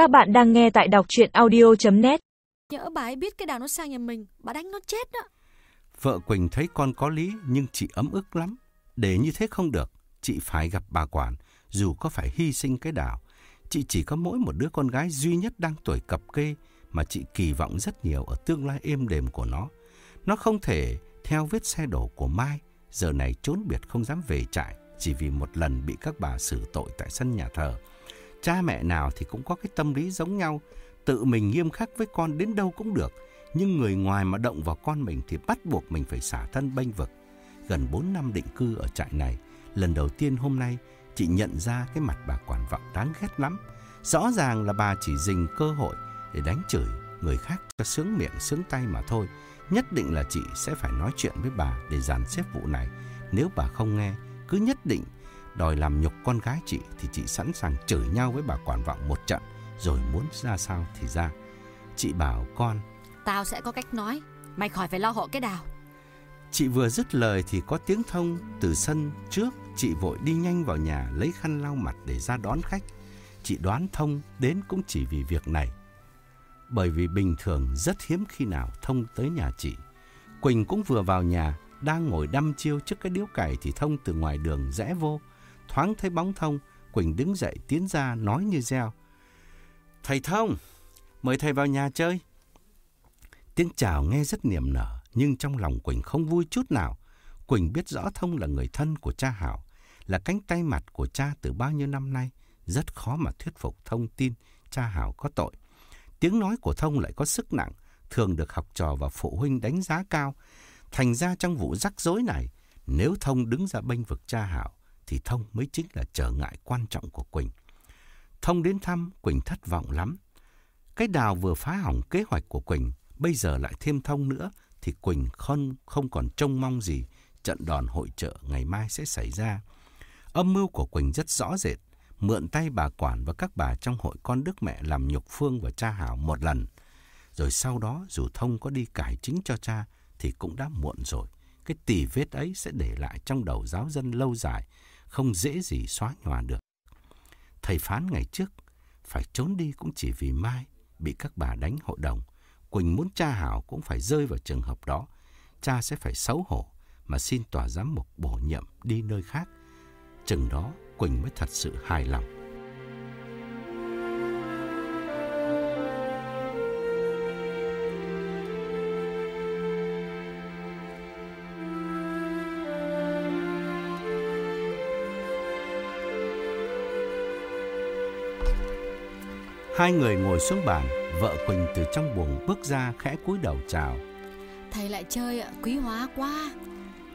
Các bạn đang nghe tại đọc chuyện audio.net Nhỡ bà ấy biết cái đào nó sang nhà mình, bà đánh nó chết đó. Vợ Quỳnh thấy con có lý nhưng chị ấm ức lắm. Để như thế không được, chị phải gặp bà quản, dù có phải hy sinh cái đào. Chị chỉ có mỗi một đứa con gái duy nhất đang tuổi cập kê mà chị kỳ vọng rất nhiều ở tương lai êm đềm của nó. Nó không thể theo vết xe đổ của Mai, giờ này trốn biệt không dám về trại chỉ vì một lần bị các bà xử tội tại sân nhà thờ. Cha mẹ nào thì cũng có cái tâm lý giống nhau, tự mình nghiêm khắc với con đến đâu cũng được, nhưng người ngoài mà động vào con mình thì bắt buộc mình phải xả thân bênh vực. Gần 4 năm định cư ở trại này, lần đầu tiên hôm nay chị nhận ra cái mặt bà quản vọng đáng ghét lắm. Rõ ràng là bà chỉ dình cơ hội để đánh chửi người khác cho sướng miệng sướng tay mà thôi. Nhất định là chị sẽ phải nói chuyện với bà để dàn xếp vụ này. Nếu bà không nghe, cứ nhất định đòi làm nhục con gái chị thì chị sẵn sàng chửi nhau với bà quản vọng một trận, rồi muốn ra sao thì ra. Chị bảo con, Tao sẽ có cách nói, mày khỏi phải lo hộ cái đào. chị vừa dứt lời thì có tiếng thông từ sân trước, chị vội đi nhanh vào nhà lấy khăn lau mặt để ra đón khách. Chị đoán thông đến cũng chỉ vì việc này. Bởi vì bình thường rất hiếm khi nào thông tới nhà chị. Quỳnh cũng vừa vào nhà, đang ngồi đăm chiêu trước cái điếu cày thì thông từ ngoài đường rẽ vô. Thoáng thấy bóng thông, Quỳnh đứng dậy tiến ra nói như reo. Thầy Thông, mời thầy vào nhà chơi. Tiếng chào nghe rất niềm nở, nhưng trong lòng Quỳnh không vui chút nào. Quỳnh biết rõ Thông là người thân của cha Hảo, là cánh tay mặt của cha từ bao nhiêu năm nay. Rất khó mà thuyết phục Thông tin cha Hảo có tội. Tiếng nói của Thông lại có sức nặng, thường được học trò và phụ huynh đánh giá cao. Thành ra trong vụ rắc rối này, nếu Thông đứng ra bênh vực cha Hảo, thì Thông mới chính là trở ngại quan trọng của Quỳnh. Thông đến thăm, Quỳnh thất vọng lắm. Cái đào vừa phá hỏng kế hoạch của Quỳnh, bây giờ lại thêm Thông nữa, thì Quỳnh không, không còn trông mong gì trận đòn hội trợ ngày mai sẽ xảy ra. Âm mưu của Quỳnh rất rõ rệt, mượn tay bà quản và các bà trong hội con đức mẹ làm nhục Phương và cha Hảo một lần. Rồi sau đó dù Thông có đi cải chính cho cha thì cũng đã muộn rồi. Cái tỉ vết ấy sẽ để lại trong đầu giáo dân lâu dài, không dễ gì xóa nhòa được. Thầy phán ngày trước, phải trốn đi cũng chỉ vì Mai bị các bà đánh hội đồng. Quỳnh muốn cha Hảo cũng phải rơi vào trường hợp đó. Cha sẽ phải xấu hổ mà xin tòa giám mục bổ nhiệm đi nơi khác. Chừng đó Quỳnh mới thật sự hài lòng. Hai người ngồi xuống bàn, vợ Quỳnh từ trong buồng bước ra khẽ cúi đầu chào. Thầy lại chơi ạ, quý hóa quá.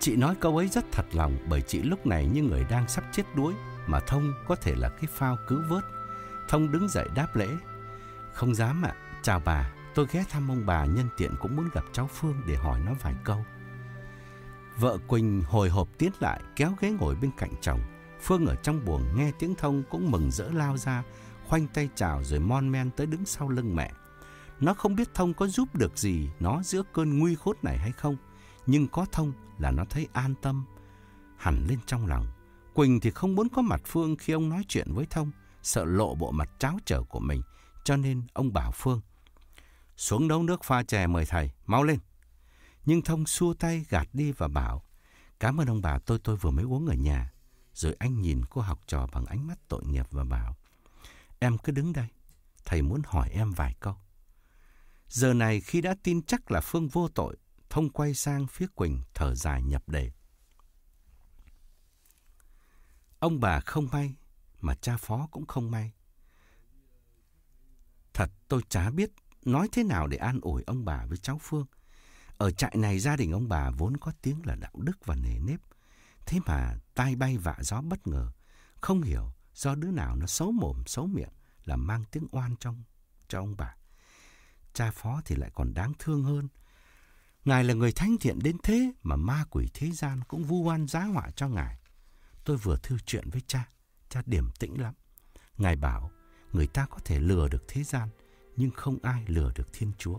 Chị nói câu ấy rất thật lòng bởi chị lúc này như người đang sắp chết đuối mà Thông có thể là cái phao cứu vớt. Thông đứng dậy đáp lễ. Không dám ạ, chào bà, tôi ghé thăm ông bà nhân tiện cũng muốn gặp cháu Phương để hỏi nó vài câu. Vợ Quỳnh hồi hộp tiến lại kéo ghế ngồi bên cạnh chồng. Phương ở trong buồng nghe tiếng Thông cũng mừng rỡ lao ra, khoanh tay chào rồi mon men tới đứng sau lưng mẹ. Nó không biết Thông có giúp được gì nó giữa cơn nguy khốn này hay không, nhưng có Thông là nó thấy an tâm, hẳn lên trong lòng. Quỳnh thì không muốn có mặt Phương khi ông nói chuyện với Thông, sợ lộ bộ mặt tráo trở của mình, cho nên ông bảo Phương. Xuống nấu nước pha chè mời thầy, mau lên. Nhưng Thông xua tay gạt đi và bảo, cảm ơn ông bà tôi tôi vừa mới uống ở nhà. Rồi anh nhìn cô học trò bằng ánh mắt tội nghiệp và bảo, em cứ đứng đây, thầy muốn hỏi em vài câu. Giờ này khi đã tin chắc là Phương vô tội, Thông quay sang phía Quỳnh thở dài nhập đề. Ông bà không may, mà cha phó cũng không may. Thật tôi chả biết nói thế nào để an ủi ông bà với cháu Phương. Ở trại này gia đình ông bà vốn có tiếng là đạo đức và nề nếp. Thế mà tai bay vạ gió bất ngờ. Không hiểu do đứa nào nó xấu mồm xấu miệng là mang tiếng oan trong cho ông bà. Cha phó thì lại còn đáng thương hơn. Ngài là người thánh thiện đến thế mà ma quỷ thế gian cũng vu oan giá họa cho ngài. Tôi vừa thư chuyện với cha, cha điềm tĩnh lắm. Ngài bảo người ta có thể lừa được thế gian, nhưng không ai lừa được Thiên Chúa.